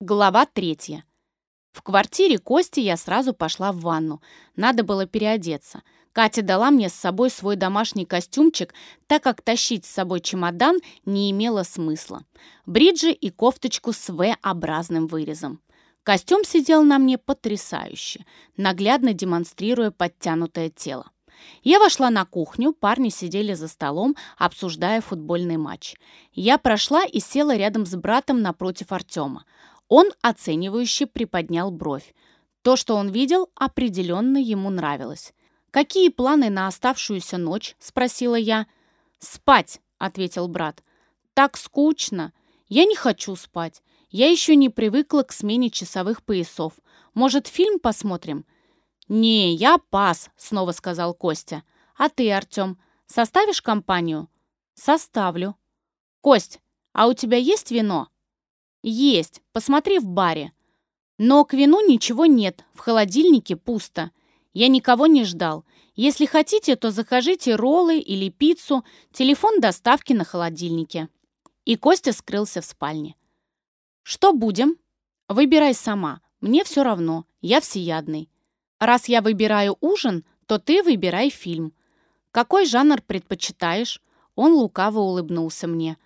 Глава третья. В квартире Кости я сразу пошла в ванну. Надо было переодеться. Катя дала мне с собой свой домашний костюмчик, так как тащить с собой чемодан не имело смысла. Бриджи и кофточку с V-образным вырезом. Костюм сидел на мне потрясающе, наглядно демонстрируя подтянутое тело. Я вошла на кухню, парни сидели за столом, обсуждая футбольный матч. Я прошла и села рядом с братом напротив Артема. Он оценивающе приподнял бровь. То, что он видел, определенно ему нравилось. «Какие планы на оставшуюся ночь?» – спросила я. «Спать», – ответил брат. «Так скучно. Я не хочу спать. Я еще не привыкла к смене часовых поясов. Может, фильм посмотрим?» «Не, я пас», — снова сказал Костя. «А ты, Артем, составишь компанию?» «Составлю». «Кость, а у тебя есть вино?» «Есть. Посмотри в баре». «Но к вину ничего нет. В холодильнике пусто. Я никого не ждал. Если хотите, то закажите роллы или пиццу. Телефон доставки на холодильнике». И Костя скрылся в спальне. «Что будем?» «Выбирай сама. Мне все равно. Я всеядный. Раз я выбираю ужин, то ты выбирай фильм. Какой жанр предпочитаешь?» Он лукаво улыбнулся мне.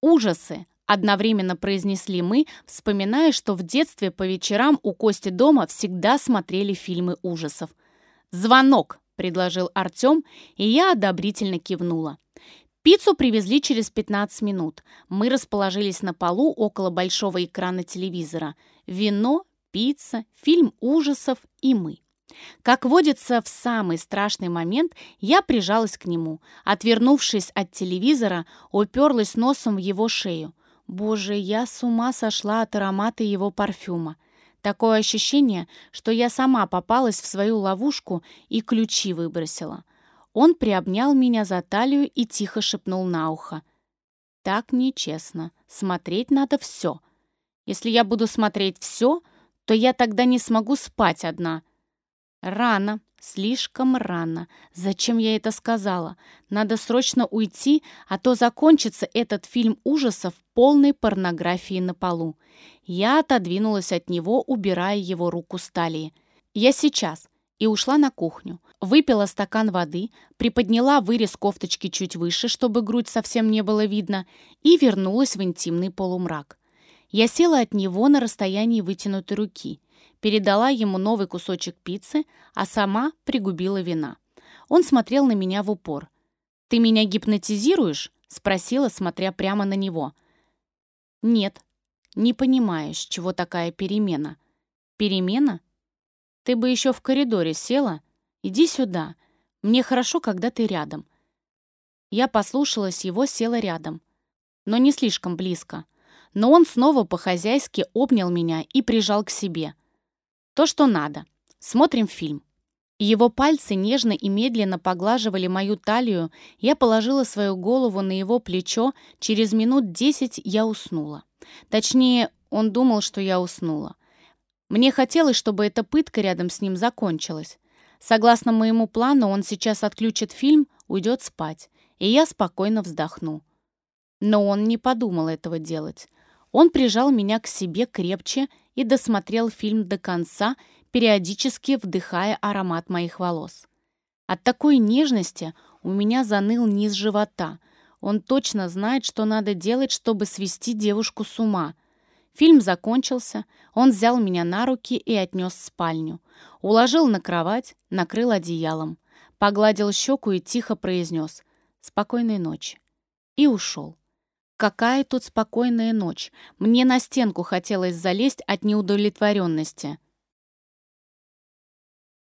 «Ужасы!» Одновременно произнесли мы, вспоминая, что в детстве по вечерам у Кости дома всегда смотрели фильмы ужасов. «Звонок!» — предложил Артем, и я одобрительно кивнула. Пиццу привезли через 15 минут. Мы расположились на полу около большого экрана телевизора. Вино, пицца, фильм ужасов и мы. Как водится, в самый страшный момент я прижалась к нему. Отвернувшись от телевизора, уперлась носом в его шею. Боже, я с ума сошла от аромата его парфюма. Такое ощущение, что я сама попалась в свою ловушку и ключи выбросила. Он приобнял меня за талию и тихо шепнул на ухо. «Так нечестно. Смотреть надо все. Если я буду смотреть все, то я тогда не смогу спать одна». «Рано. Слишком рано. Зачем я это сказала? Надо срочно уйти, а то закончится этот фильм ужасов полной порнографии на полу. Я отодвинулась от него, убирая его руку с талии. Я сейчас. И ушла на кухню. Выпила стакан воды, приподняла вырез кофточки чуть выше, чтобы грудь совсем не было видно, и вернулась в интимный полумрак. Я села от него на расстоянии вытянутой руки передала ему новый кусочек пиццы, а сама пригубила вина. Он смотрел на меня в упор. «Ты меня гипнотизируешь?» — спросила, смотря прямо на него. «Нет, не понимаешь, чего такая перемена». «Перемена? Ты бы еще в коридоре села? Иди сюда. Мне хорошо, когда ты рядом». Я послушалась его, села рядом. Но не слишком близко. Но он снова по-хозяйски обнял меня и прижал к себе. То, что надо. Смотрим фильм. Его пальцы нежно и медленно поглаживали мою талию, я положила свою голову на его плечо, через минут десять я уснула. Точнее, он думал, что я уснула. Мне хотелось, чтобы эта пытка рядом с ним закончилась. Согласно моему плану, он сейчас отключит фильм, уйдет спать, и я спокойно вздохну. Но он не подумал этого делать. Он прижал меня к себе крепче и досмотрел фильм до конца, периодически вдыхая аромат моих волос. От такой нежности у меня заныл низ живота. Он точно знает, что надо делать, чтобы свести девушку с ума. Фильм закончился, он взял меня на руки и отнес в спальню. Уложил на кровать, накрыл одеялом. Погладил щеку и тихо произнес «Спокойной ночи». И ушел. Какая тут спокойная ночь. Мне на стенку хотелось залезть от неудовлетворенности.